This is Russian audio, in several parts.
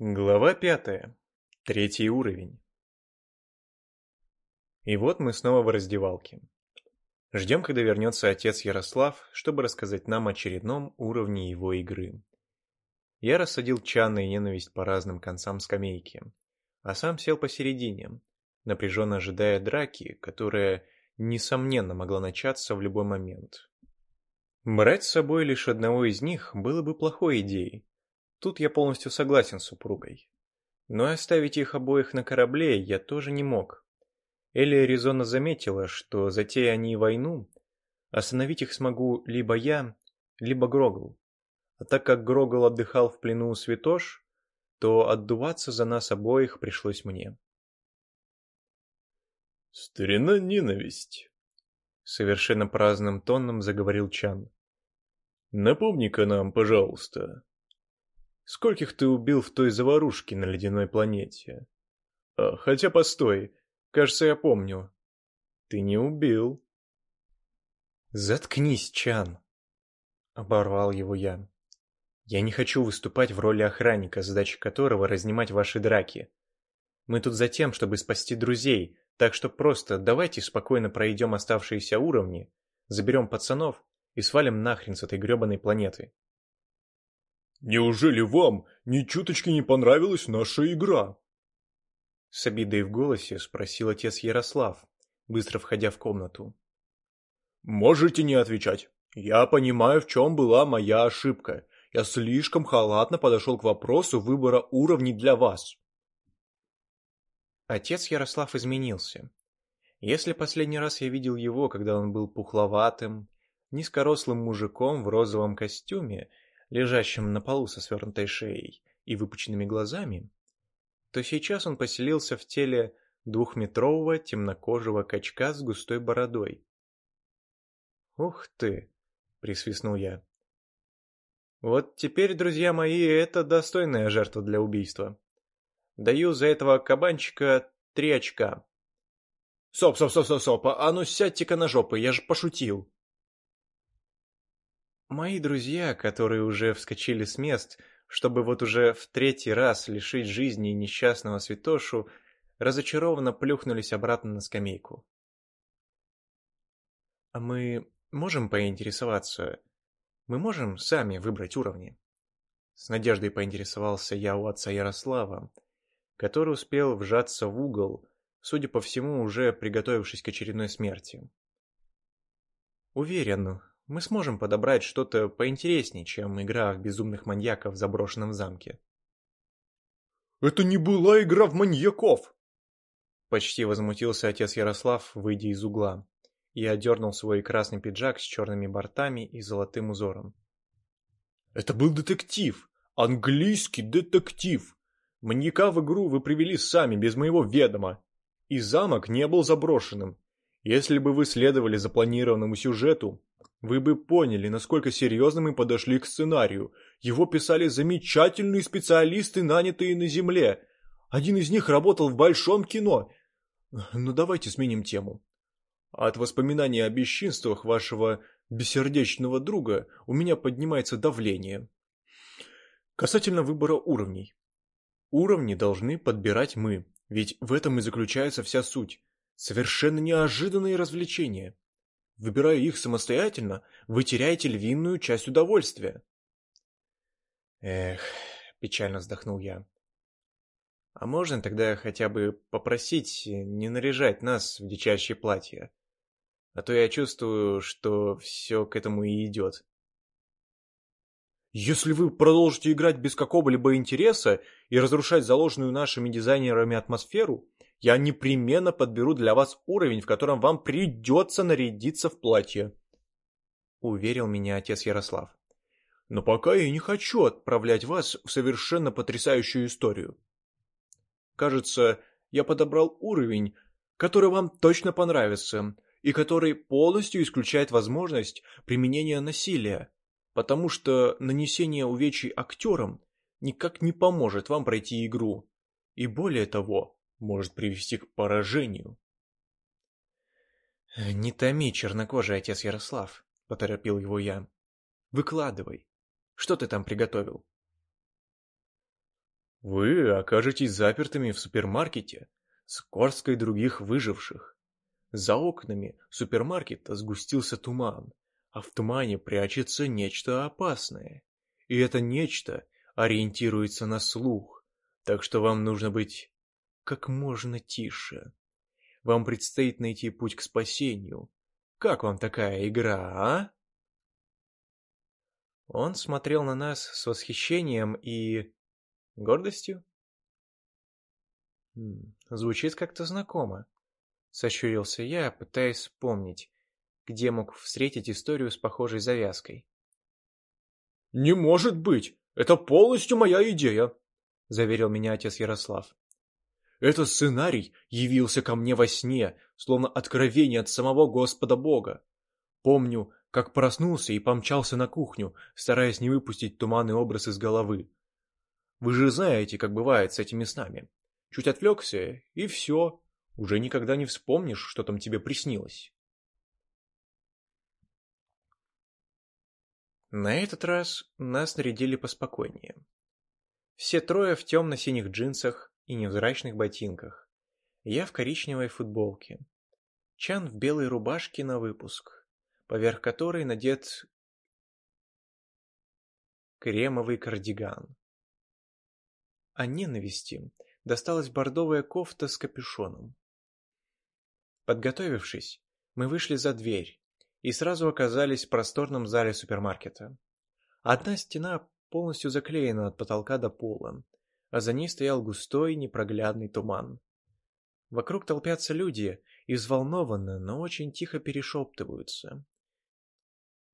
Глава пятая. Третий уровень. И вот мы снова в раздевалке. Ждем, когда вернется отец Ярослав, чтобы рассказать нам о очередном уровне его игры. Я рассадил Чана и ненависть по разным концам скамейки, а сам сел посередине, напряженно ожидая драки, которая, несомненно, могла начаться в любой момент. Брать с собой лишь одного из них было бы плохой идеей, Тут я полностью согласен с супругой. Но оставить их обоих на корабле я тоже не мог. Элия резонно заметила, что затея они войну, остановить их смогу либо я, либо Грогл. А так как Грогл отдыхал в плену у Святош, то отдуваться за нас обоих пришлось мне. «Старина ненависть», — совершенно праздным тоном заговорил Чан. «Напомни-ка нам, пожалуйста, Скольких ты убил в той заварушке на ледяной планете? А, хотя постой, кажется, я помню. Ты не убил. Заткнись, Чан. Оборвал его я. Я не хочу выступать в роли охранника, задача которого разнимать ваши драки. Мы тут за тем, чтобы спасти друзей, так что просто давайте спокойно пройдем оставшиеся уровни, заберем пацанов и свалим нахрен с этой гребаной планеты. Неужели вам ни чуточки не понравилась наша игра? С обидой в голосе спросил отец Ярослав, быстро входя в комнату. Можете не отвечать. Я понимаю, в чем была моя ошибка. Я слишком халатно подошел к вопросу выбора уровней для вас. Отец Ярослав изменился. Если последний раз я видел его, когда он был пухловатым, низкорослым мужиком в розовом костюме, лежащим на полу со свернутой шеей и выпученными глазами, то сейчас он поселился в теле двухметрового темнокожего качка с густой бородой. «Ух ты!» — присвистнул я. «Вот теперь, друзья мои, это достойная жертва для убийства. Даю за этого кабанчика три очка». «Стоп, стоп, стоп, стоп, стоп, а ну сядьте-ка на жопы, я же пошутил!» Мои друзья, которые уже вскочили с мест, чтобы вот уже в третий раз лишить жизни несчастного святошу, разочарованно плюхнулись обратно на скамейку. «А мы можем поинтересоваться? Мы можем сами выбрать уровни?» С надеждой поинтересовался я у отца Ярослава, который успел вжаться в угол, судя по всему, уже приготовившись к очередной смерти. Уверен, мы сможем подобрать что-то поинтереснее, чем игра в безумных маньяков в заброшенном замке. «Это не была игра в маньяков!» Почти возмутился отец Ярослав, выйдя из угла, и одернул свой красный пиджак с черными бортами и золотым узором. «Это был детектив! Английский детектив! Маньяка в игру вы привели сами, без моего ведома! И замок не был заброшенным. Если бы вы следовали запланированному сюжету, вы бы поняли, насколько серьезно мы подошли к сценарию. Его писали замечательные специалисты, нанятые на Земле. Один из них работал в большом кино. Но ну, давайте сменим тему. От воспоминаний о бесчинствах вашего бессердечного друга у меня поднимается давление. Касательно выбора уровней. Уровни должны подбирать мы, ведь в этом и заключается вся суть. Совершенно неожиданные развлечения. Выбирая их самостоятельно, вы теряете львиную часть удовольствия. Эх, печально вздохнул я. А можно тогда хотя бы попросить не наряжать нас в дичащие платья? А то я чувствую, что все к этому и идет. Если вы продолжите играть без какого-либо интереса и разрушать заложенную нашими дизайнерами атмосферу, я непременно подберу для вас уровень, в котором вам придется нарядиться в платье. Уверил меня отец Ярослав. Но пока я не хочу отправлять вас в совершенно потрясающую историю. Кажется, я подобрал уровень, который вам точно понравится, и который полностью исключает возможность применения насилия, потому что нанесение увечий актерам никак не поможет вам пройти игру. И более того, может привести к поражению. «Не томи, чернокожий отец Ярослав», — поторопил его я. «Выкладывай. Что ты там приготовил?» Вы окажетесь запертыми в супермаркете с горсткой других выживших. За окнами супермаркета сгустился туман, а в тумане прячется нечто опасное. И это нечто ориентируется на слух, так что вам нужно быть как можно тише. Вам предстоит найти путь к спасению. Как вам такая игра, а? Он смотрел на нас с восхищением и... гордостью. Звучит как-то знакомо. Сощурился я, пытаясь вспомнить, где мог встретить историю с похожей завязкой. «Не может быть! Это полностью моя идея!» — заверил меня отец Ярослав. «Этот сценарий явился ко мне во сне, словно откровение от самого Господа Бога. Помню, как проснулся и помчался на кухню, стараясь не выпустить туманный образ из головы. Вы же знаете, как бывает с этими снами. Чуть отвлекся, и все. Уже никогда не вспомнишь, что там тебе приснилось. На этот раз нас нарядили поспокойнее. Все трое в темно-синих джинсах и невзрачных ботинках. Я в коричневой футболке. Чан в белой рубашке на выпуск, поверх которой надет кремовый кардиган. А ненависти досталась бордовая кофта с капюшоном. Подготовившись, мы вышли за дверь и сразу оказались в просторном зале супермаркета. Одна стена полностью заклеена от потолка до пола, а за ней стоял густой непроглядный туман. Вокруг толпятся люди и взволнованно, но очень тихо перешептываются.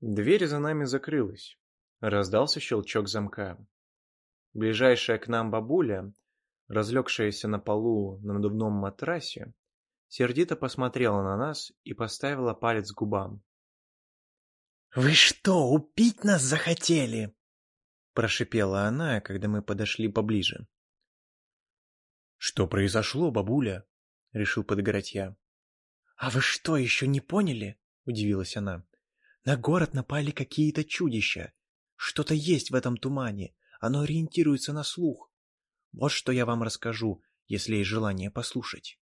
Дверь за нами закрылась. Раздался щелчок замка. Ближайшая к нам бабуля, разлегшаяся на полу на надувном матрасе, сердито посмотрела на нас и поставила палец к губам. «Вы что, убить нас захотели?» Прошипела она, когда мы подошли поближе. «Что произошло, бабуля?» — решил подыграть я. «А вы что, еще не поняли?» — удивилась она. «На город напали какие-то чудища. Что-то есть в этом тумане. Оно ориентируется на слух. Вот что я вам расскажу, если есть желание послушать».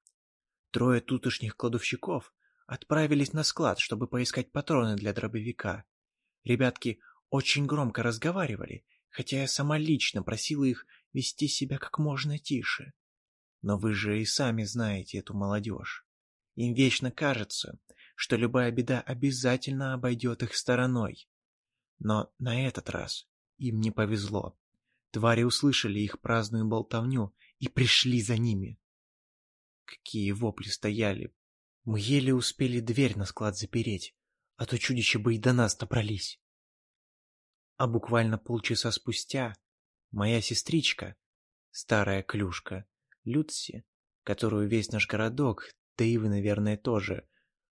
Трое тутошних кладовщиков отправились на склад, чтобы поискать патроны для дробовика. Ребятки очень громко разговаривали, хотя я сама лично просила их вести себя как можно тише. Но вы же и сами знаете эту молодежь. Им вечно кажется, что любая беда обязательно обойдет их стороной. Но на этот раз им не повезло. Твари услышали их праздную болтовню и пришли за ними. Какие вопли стояли. Мы еле успели дверь на склад запереть, а то чудища бы и до нас добрались. А буквально полчаса спустя моя сестричка, старая клюшка, Люци, которую весь наш городок, да и вы, наверное, тоже,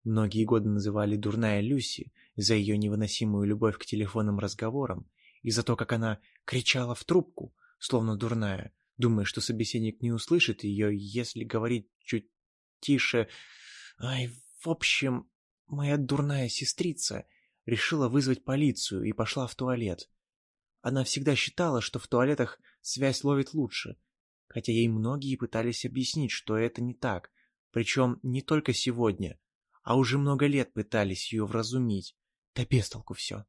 многие годы называли дурная Люси за ее невыносимую любовь к телефонным разговорам и за то, как она кричала в трубку, словно дурная, думая, что собеседник не услышит ее, если говорить чуть тише. Ай, в общем, моя дурная сестрица решила вызвать полицию и пошла в туалет. Она всегда считала, что в туалетах связь ловит лучше, хотя ей многие пытались объяснить, что это не так, причем не только сегодня, а уже много лет пытались ее вразумить, да без толку все.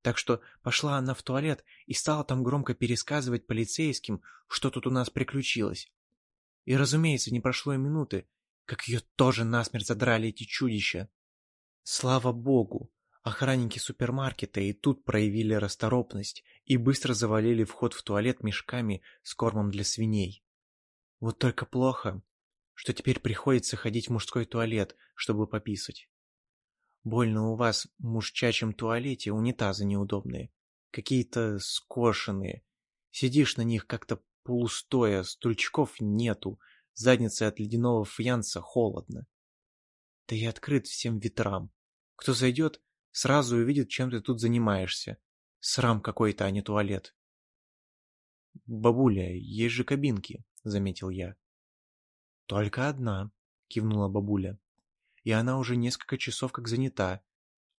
Так что пошла она в туалет и стала там громко пересказывать полицейским, что тут у нас приключилось. И, разумеется, не прошло и минуты, как ее тоже насмерть задрали эти чудища. Слава богу, охранники супермаркета и тут проявили расторопность и быстро завалили вход в туалет мешками с кормом для свиней. Вот только плохо, что теперь приходится ходить в мужской туалет, чтобы пописать. Больно у вас в мужчачьем туалете унитазы неудобные. Какие-то скошенные. Сидишь на них как-то полустоя, стульчиков нету, задницы от ледяного фьянца холодно. Да и открыт всем ветрам. Кто зайдет, сразу увидит, чем ты тут занимаешься. Срам какой-то, а не туалет. «Бабуля, есть же кабинки», — заметил я. «Только одна», — кивнула бабуля и она уже несколько часов как занята.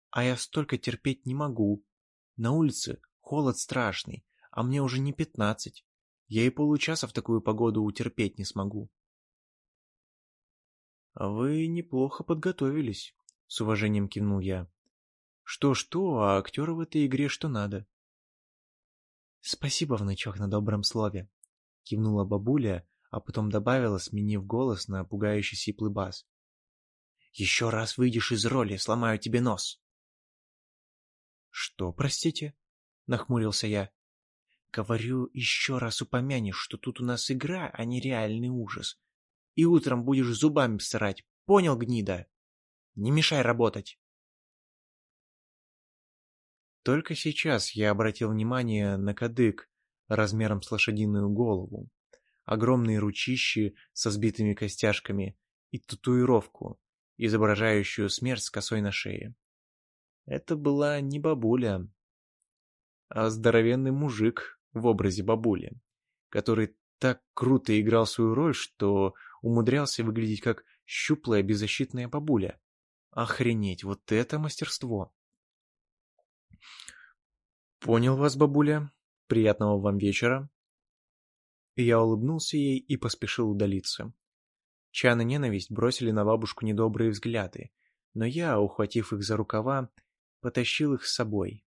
А я столько терпеть не могу. На улице холод страшный, а мне уже не пятнадцать. Я и получаса в такую погоду утерпеть не смогу. А вы неплохо подготовились, с уважением кивнул я. Что-что, а актеры в этой игре что надо. Спасибо, внучок, на добром слове, кивнула бабуля, а потом добавила, сменив голос на пугающий сиплый бас. Еще раз выйдешь из роли, сломаю тебе нос. Что, простите? Нахмурился я. Говорю, еще раз упомянешь, что тут у нас игра, а не реальный ужас. И утром будешь зубами срать. Понял, гнида? Не мешай работать. Только сейчас я обратил внимание на кадык размером с лошадиную голову, огромные ручищи со сбитыми костяшками и татуировку, изображающую смерть с косой на шее. Это была не бабуля, а здоровенный мужик в образе бабули, который так круто играл свою роль, что умудрялся выглядеть как щуплая беззащитная бабуля. Охренеть, вот это мастерство! Понял вас, бабуля. Приятного вам вечера. Я улыбнулся ей и поспешил удалиться. Чан и ненависть бросили на бабушку недобрые взгляды, но я, ухватив их за рукава, потащил их с собой.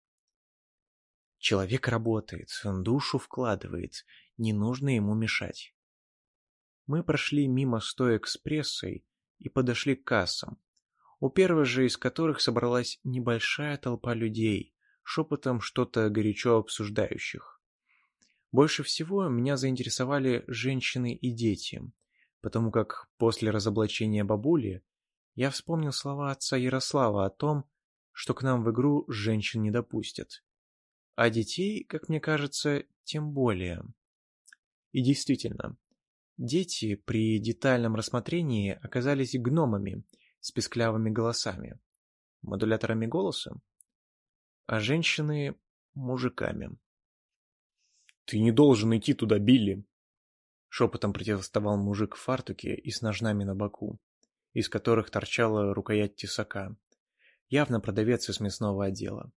Человек работает, душу вкладывает, не нужно ему мешать. Мы прошли мимо стоек с прессой и подошли к кассам, у первой же из которых собралась небольшая толпа людей, шепотом что-то горячо обсуждающих. Больше всего меня заинтересовали женщины и дети, потому как после разоблачения бабули я вспомнил слова отца Ярослава о том, что к нам в игру женщин не допустят. А детей, как мне кажется, тем более. И действительно, дети при детальном рассмотрении оказались гномами с песклявыми голосами, модуляторами голоса, а женщины — мужиками. «Ты не должен идти туда, Билли!» Шепотом противоставал мужик в фартуке и с ножнами на боку, из которых торчала рукоять тесака. Явно продавец из мясного отдела.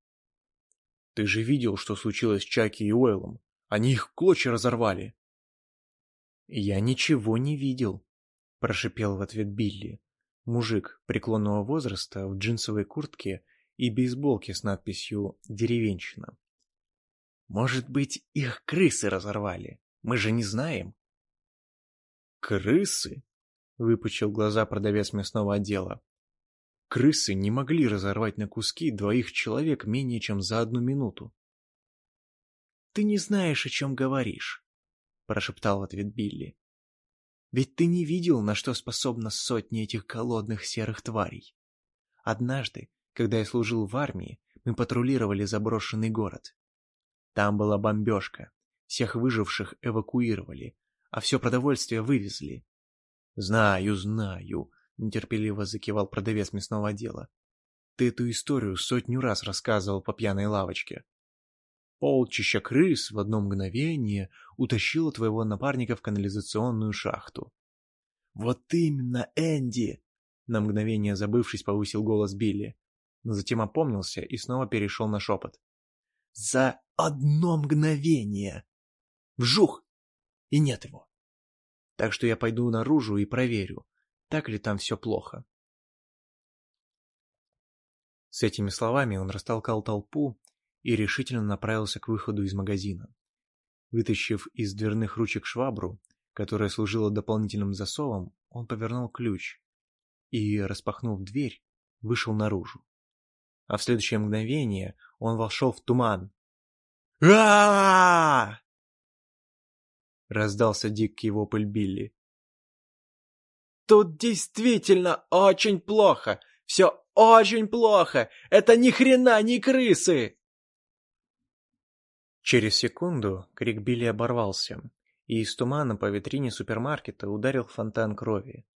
«Ты же видел, что случилось с Чаки и Уэллом? Они их клочья разорвали!» «Я ничего не видел», — прошипел в ответ Билли. Мужик преклонного возраста в джинсовой куртке и бейсболке с надписью «Деревенщина». «Может быть, их крысы разорвали? Мы же не знаем». «Крысы?» — выпучил глаза продавец мясного отдела. «Крысы не могли разорвать на куски двоих человек менее чем за одну минуту». «Ты не знаешь, о чем говоришь», — прошептал в ответ Билли. «Ведь ты не видел, на что способна сотни этих голодных серых тварей. Однажды когда я служил в армии, мы патрулировали заброшенный город. Там была бомбежка. Всех выживших эвакуировали, а все продовольствие вывезли. «Знаю, знаю», — нетерпеливо закивал продавец мясного отдела. «Ты эту историю сотню раз рассказывал по пьяной лавочке. Полчища крыс в одно мгновение утащило твоего напарника в канализационную шахту». «Вот именно, Энди!» На мгновение забывшись, повысил голос Билли но затем опомнился и снова перешел на шепот. «За одно мгновение! Вжух! И нет его! Так что я пойду наружу и проверю, так ли там все плохо». С этими словами он растолкал толпу и решительно направился к выходу из магазина. Вытащив из дверных ручек швабру, которая служила дополнительным засовом, он повернул ключ и, распахнув дверь, вышел наружу а в следующее мгновение он вошел в туман. а Раздался дикий вопль Билли. «Тут действительно очень плохо! Все очень плохо! Это ни хрена не крысы!» Через секунду крик Билли оборвался, и из тумана по витрине супермаркета ударил фонтан крови.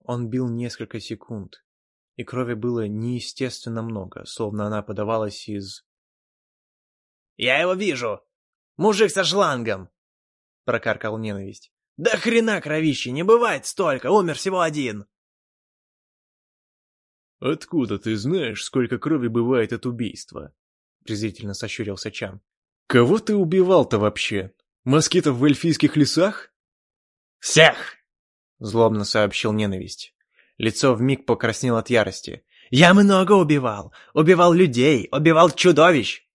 Он бил несколько секунд, и крови было неестественно много, словно она подавалась из... «Я его вижу! Мужик со шлангом!» — прокаркал ненависть. «Да хрена кровищи, не бывает столько, умер всего один!» «Откуда ты знаешь, сколько крови бывает от убийства?» — презрительно сощурился Чан. «Кого ты убивал-то вообще? Москитов в эльфийских лесах? Всех! Злобно сообщил ненависть. Лицо вмиг покраснело от ярости. Я много убивал. Убивал людей, убивал чудовищ.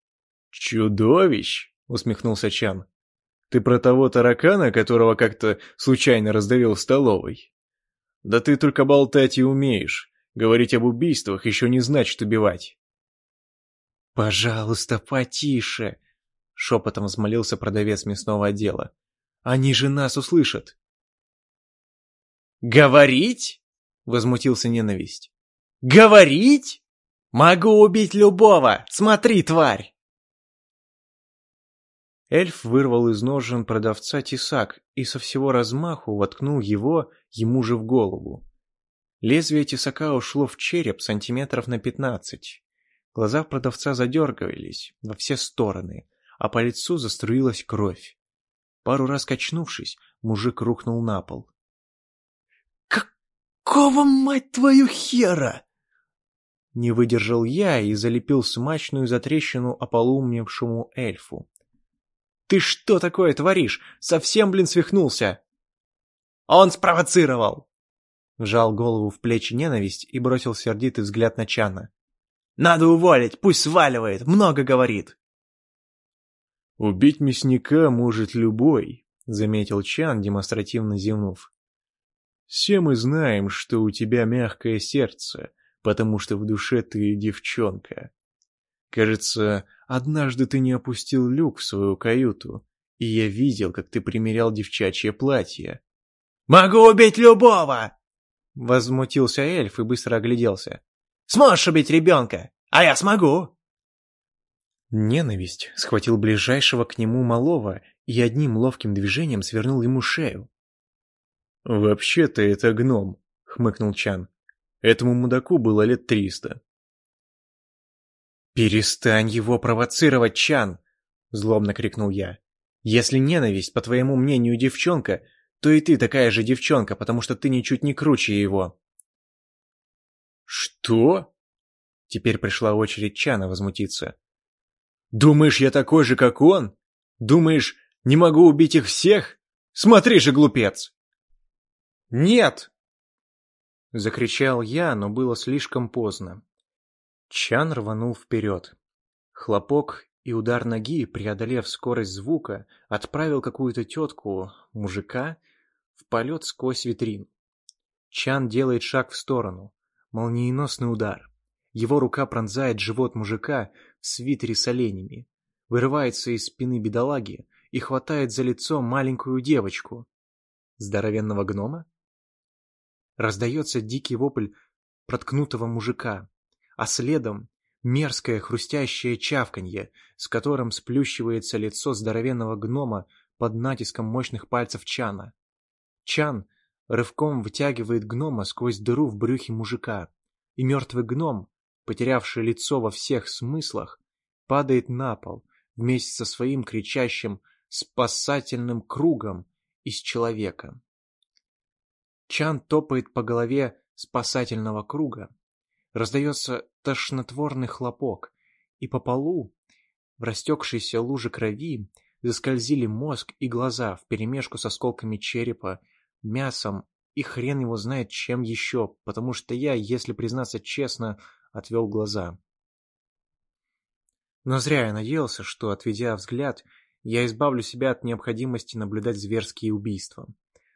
Чудовищ? Усмехнулся Чан. Ты про того таракана, которого как-то случайно раздавил в столовой? Да ты только болтать и умеешь. Говорить об убийствах еще не значит убивать. «Пожалуйста, потише!» — шепотом взмолился продавец мясного отдела. «Они же нас услышат!» «Говорить?» — возмутился ненависть. «Говорить? Могу убить любого! Смотри, тварь!» Эльф вырвал из ножен продавца тесак и со всего размаху воткнул его ему же в голову. Лезвие тесака ушло в череп сантиметров на пятнадцать. Глаза продавца задергались во все стороны, а по лицу заструилась кровь. Пару раз качнувшись, мужик рухнул на пол. «Какого, мать твою, хера?» Не выдержал я и залепил смачную затрещину ополумневшему эльфу. «Ты что такое творишь? Совсем, блин, свихнулся!» «Он спровоцировал!» Вжал голову в плечи ненависть и бросил сердитый взгляд на Чана. «Надо уволить, пусть сваливает, много говорит!» «Убить мясника может любой», — заметил Чан, демонстративно зевнув. «Все мы знаем, что у тебя мягкое сердце, потому что в душе ты девчонка. Кажется, однажды ты не опустил люк в свою каюту, и я видел, как ты примерял девчачье платье». «Могу убить любого!» Возмутился эльф и быстро огляделся. «Сможешь убить ребенка? А я смогу!» Ненависть схватил ближайшего к нему малого и одним ловким движением свернул ему шею. «Вообще-то это гном», — хмыкнул Чан. «Этому мудаку было лет триста». «Перестань его провоцировать, Чан!» — злобно крикнул я. «Если ненависть, по твоему мнению, девчонка, то и ты такая же девчонка, потому что ты ничуть не круче его». «Что?» Теперь пришла очередь Чана возмутиться. «Думаешь, я такой же, как он? Думаешь, не могу убить их всех? Смотри же, глупец!» «Нет!» Закричал я, но было слишком поздно. Чан рванул вперед. Хлопок и удар ноги, преодолев скорость звука, отправил какую-то тетку, мужика, в полет сквозь витрин. Чан делает шаг в сторону. Молниеносный удар. Его рука пронзает живот мужика в свитере с оленями, вырывается из спины бедолаги и хватает за лицо маленькую девочку. Здоровенного гнома? Раздается дикий вопль проткнутого мужика, а следом мерзкое хрустящее чавканье, с которым сплющивается лицо здоровенного гнома под натиском мощных пальцев Чана. Чан рывком вытягивает гнома сквозь дыру в брюхе мужика, и мертвый гном, потерявший лицо во всех смыслах, падает на пол вместе со своим кричащим спасательным кругом из человека. Чан топает по голове спасательного круга, раздается тошнотворный хлопок, и по полу, в растекшейся луже крови, заскользили мозг и глаза вперемешку с осколками черепа, мясом и хрен его знает чем еще, потому что я, если признаться честно, отвел глаза. Но зря я надеялся, что, отведя взгляд, я избавлю себя от необходимости наблюдать зверские убийства,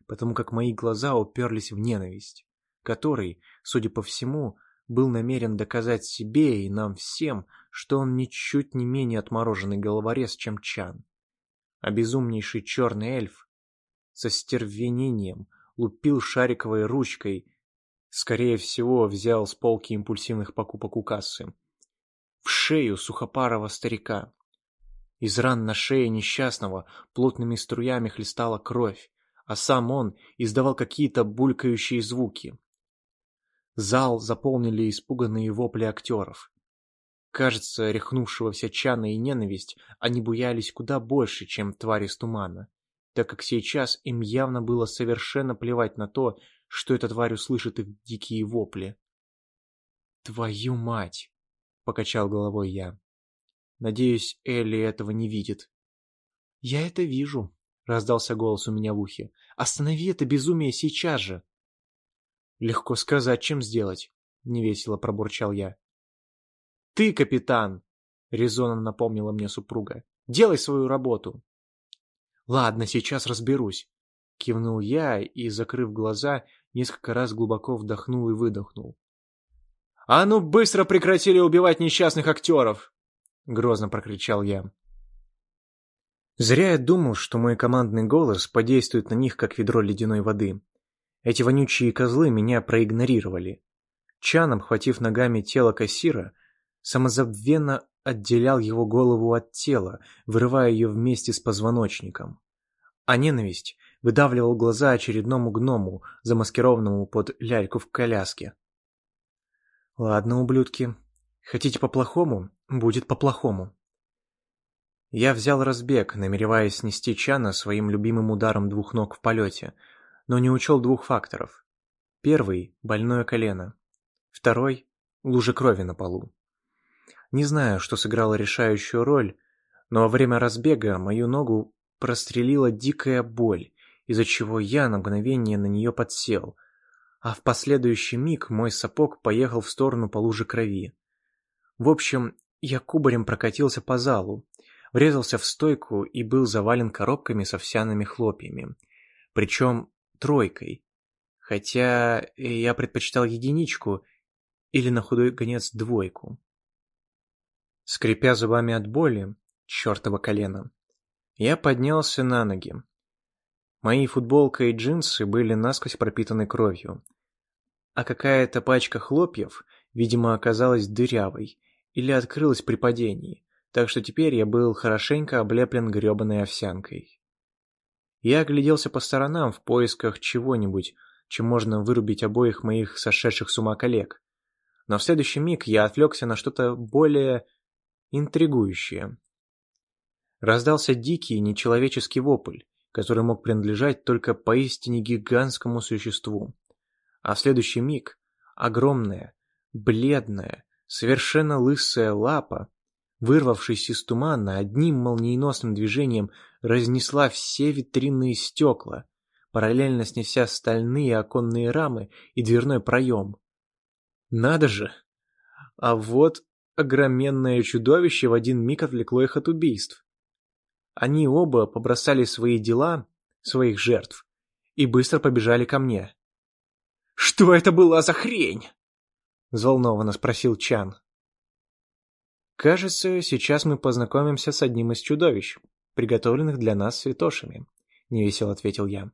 потому как мои глаза уперлись в ненависть, который, судя по всему, был намерен доказать себе и нам всем, что он ничуть не менее отмороженный головорез, чем Чан. А безумнейший черный эльф со стервенением лупил шариковой ручкой, скорее всего, взял с полки импульсивных покупок у кассы, в шею сухопарого старика. Из ран на шее несчастного плотными струями хлестала кровь, а сам он издавал какие-то булькающие звуки. Зал заполнили испуганные вопли актеров. Кажется, рехнувшегося Чана и ненависть они буялись куда больше, чем твари с тумана так как сейчас им явно было совершенно плевать на то, что эта тварь услышит их дикие вопли. «Твою мать!» — покачал головой я. «Надеюсь, Элли этого не видит». «Я это вижу», раздался голос у меня в ухе. «Останови это безумие сейчас же!» «Легко сказать, чем сделать», — невесело пробурчал я. «Ты, капитан!» — резонно напомнила мне супруга. «Делай свою работу!» «Ладно, сейчас разберусь», — кивнул я и, закрыв глаза, несколько раз глубоко вдохнул и выдохнул. «А ну быстро прекратили убивать несчастных актеров!» — грозно прокричал я. Зря я думал, что мой командный голос подействует на них, как ведро ледяной воды. Эти вонючие козлы меня проигнорировали. Чан, обхватив ногами тело кассира, самозабвенно отделял его голову от тела, вырывая ее вместе с позвоночником. А ненависть выдавливал глаза очередному гному, замаскированному под ляльку в коляске. «Ладно, ублюдки, хотите по-плохому? Будет по-плохому». Я взял разбег, намереваясь снести Чана своим любимым ударом двух ног в полете, но не учел двух факторов. Первый – больное колено. Второй – лужа крови на полу. Не знаю, что сыграло решающую роль, но во время разбега мою ногу прострелила дикая боль, из-за чего я на мгновение на нее подсел, а в последующий миг мой сапог поехал в сторону по луже крови. В общем, я кубарем прокатился по залу, врезался в стойку и был завален коробками с овсяными хлопьями. Причем тройкой. Хотя я предпочитал единичку или на худой конец двойку. Скрипя зубами от боли, чертова колено, я поднялся на ноги. Мои футболка и джинсы были насквозь пропитаны кровью, а какая-то пачка хлопьев, видимо, оказалась дырявой или открылась при падении, так что теперь я был хорошенько облеплен гребаной овсянкой. Я огляделся по сторонам в поисках чего-нибудь, чем можно вырубить обоих моих сошедших с ума коллег. Но в следующий миг я отвлекся на что-то более интригующее. Раздался дикий, нечеловеческий вопль, который мог принадлежать только поистине гигантскому существу. А в следующий миг огромная, бледная, совершенно лысая лапа вырвавшись из тумана, одним молниеносным движением разнесла все витринные стекла, параллельно снеся стальные оконные рамы и дверной проем. Надо же! А вот огроменное чудовище в один миг отвлекло их от убийств. Они оба побросали свои дела, своих жертв, и быстро побежали ко мне. «Что это была за хрень?» — взволнованно спросил Чан. «Кажется, сейчас мы познакомимся с одним из чудовищ, приготовленных для нас святошами», — невесело ответил я.